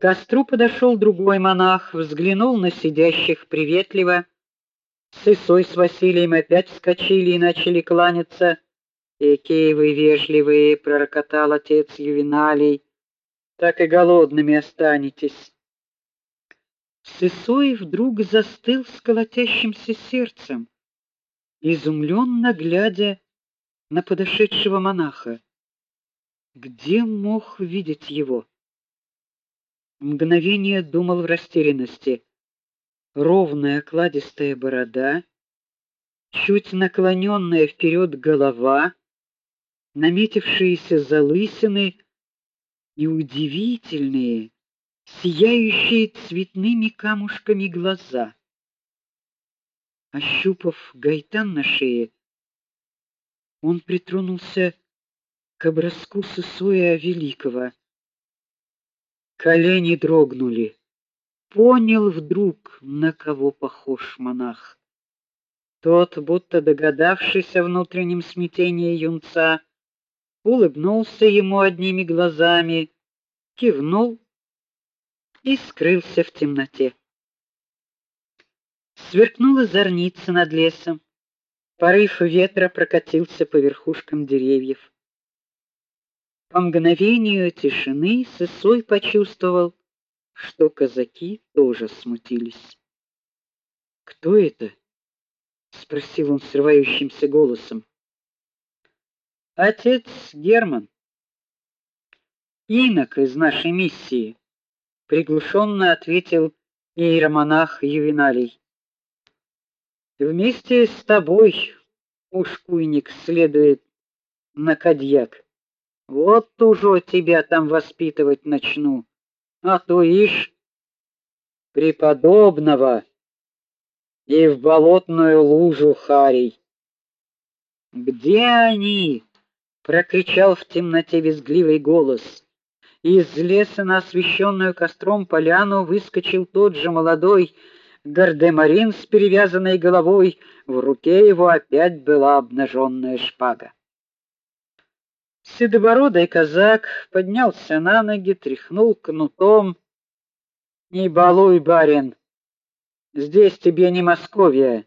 К костру подошел другой монах, взглянул на сидящих приветливо. Сысой с Василием опять вскочили и начали кланяться. "Какие вы вежливые", пророкотал отец Ювеналий. "Так и голодными останетесь". Сысой вдруг застыл с колотящимся сердцем, изумленно глядя на подошедшего монаха. Где мог видеть его? Мгновение думал в растерянности. Ровная кладистая борода, чуть наклоненная вперед голова, наметившиеся залысины и удивительные, сияющие цветными камушками глаза. Ощупав гайтан на шее, он притронулся к образку Сысоя Великого. Колени дрогнули. Понял вдруг, на кого похож монах. Тот, будто догадавшись о внутреннем смятении юнца, улыбнулся ему одними глазами, кивнул и скрылся в темноте. Сверкнула зорница над лесом. Порыв ветра прокатился по верхушкам деревьев. По мгновению тишины Сысой почувствовал, что казаки тоже смутились. Кто это? спросил он срывающимся голосом. Отец Герман. Инок из нашей миссии, приглушенно ответил иеромонах Ювеналий. Вместе с тобой, ушкуйник, следует на Кадьяк. Вот уже тебя там воспитывать начну. А то ишь преподобного и в болотную лужу харей. Где они? прокричал в темноте визгливый голос. Из леса на освещенную костром поляну выскочил тот же молодой Гардемарин с перевязанной головой, в руке его опять была обнаженная шпага. Седобородый казак поднялся на ноги, тряхнул кнутом. "Не балуй, барин. Здесь тебе не Московия".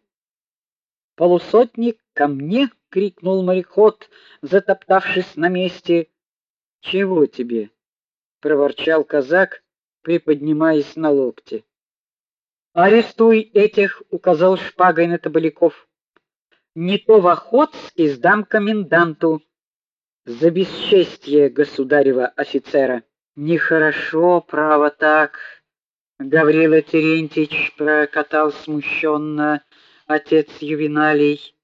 "Полусотник ко мне!" крикнул мореход, затоптавшись на месте. "Чего тебе?" проворчал казак, приподнимаясь на локте. Арестуй этих, указал шпагой на табаляков. Не то в Охотск сдам коменданту за бесчестие государева офицера. Нехорошо, право так. Гаврила Терентьевич прокатал смущенно отец Ювеналий.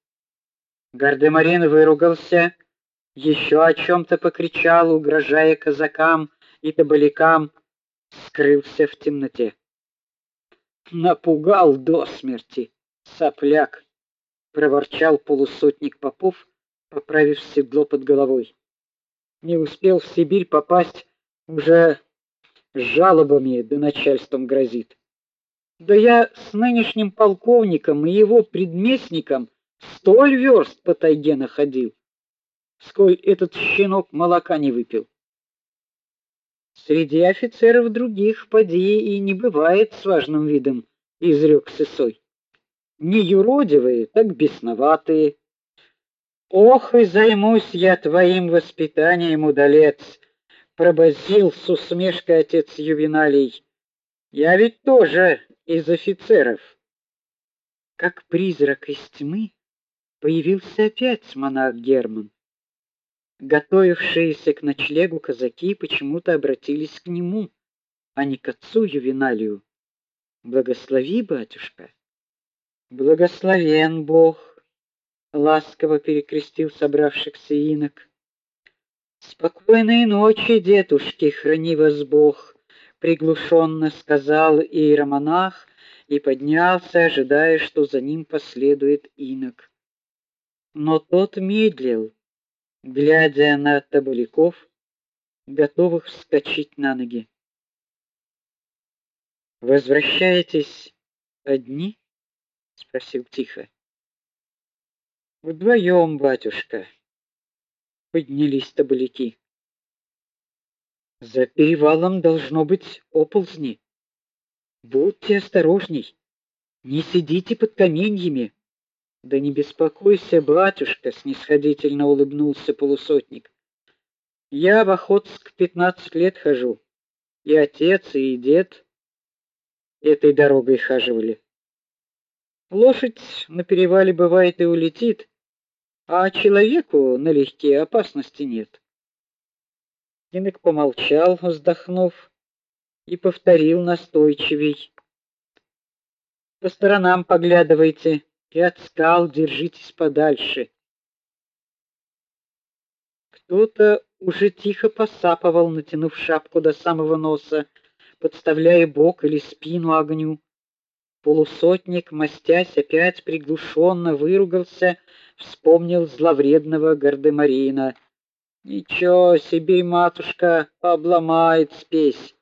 Гардемарин выругался, еще о чем то покричал, угрожая казакам и табалякам, скрылся в темноте напугал до смерти, сопляк, проворчал полусотник Попов, поправив седло под головой. Не успел в Сибирь попасть, уже с жалобами до начальством грозит. Да я с нынешним полковником и его предместником столь верст по тайге находил, сколь этот щенок молока не выпил. Среди офицеров других поди и не бывает с важным видом, изрек Сысой. Не юродивые, так бесноватые. Ох, и займусь я твоим воспитанием, удалец, пробасил с усмешкой отец Ювеналий. Я ведь тоже из офицеров. Как призрак из тьмы появился опять монах Герман. Готовившиеся к ночлегу казаки почему-то обратились к нему, а не к отцу Ювеналию. Благослови, батюшка. Благословен Бог, ласково перекрестил собравшихся инок. Спокойной ночи, дедушки, храни вас Бог, приглушенно сказал иеромонах и поднялся, ожидая, что за ним последует инок. Но тот медлил глядя на табаляков, готовых вскочить на ноги. Возвращаетесь одни? спросил тихо. Вдвоем, батюшка. Поднялись табаляки. За перевалом должно быть оползни. Будьте осторожней. Не сидите под каменьями. Да не беспокойся, батюшка, снисходительно улыбнулся полусотник. Я в Охотск пятнадцать лет хожу. И отец, и дед этой дорогой хаживали. Лошадь на перевале бывает и улетит, а человеку налегке опасности нет. Генек помолчал, вздохнув, и повторил настойчивей: По сторонам поглядывайте и от скал держитесь подальше. Кто-то уже тихо посапывал, натянув шапку до самого носа, подставляя бок или спину огню. Полусотник, мастясь, опять приглушенно выругался, вспомнил зловредного Гардемарина. Ничего себе, матушка, обломает спесь.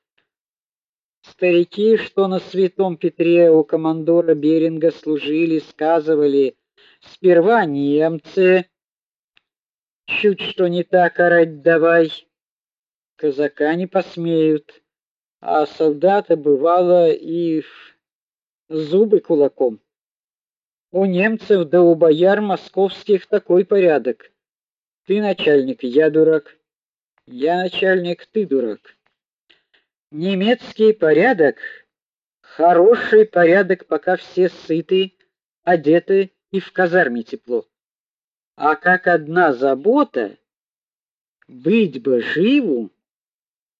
Старики, что на Святом Петре у командора Беринга служили, сказывали: сперва немцы чуть что не так орать давай. Казака не посмеют, а солдата бывало и зубы кулаком. У немцев да у бояр московских такой порядок. Ты начальник, я дурак. Я начальник, ты дурак. Немецкий порядок хороший порядок, пока все сыты, одеты и в казарме тепло. А как одна забота быть бы живу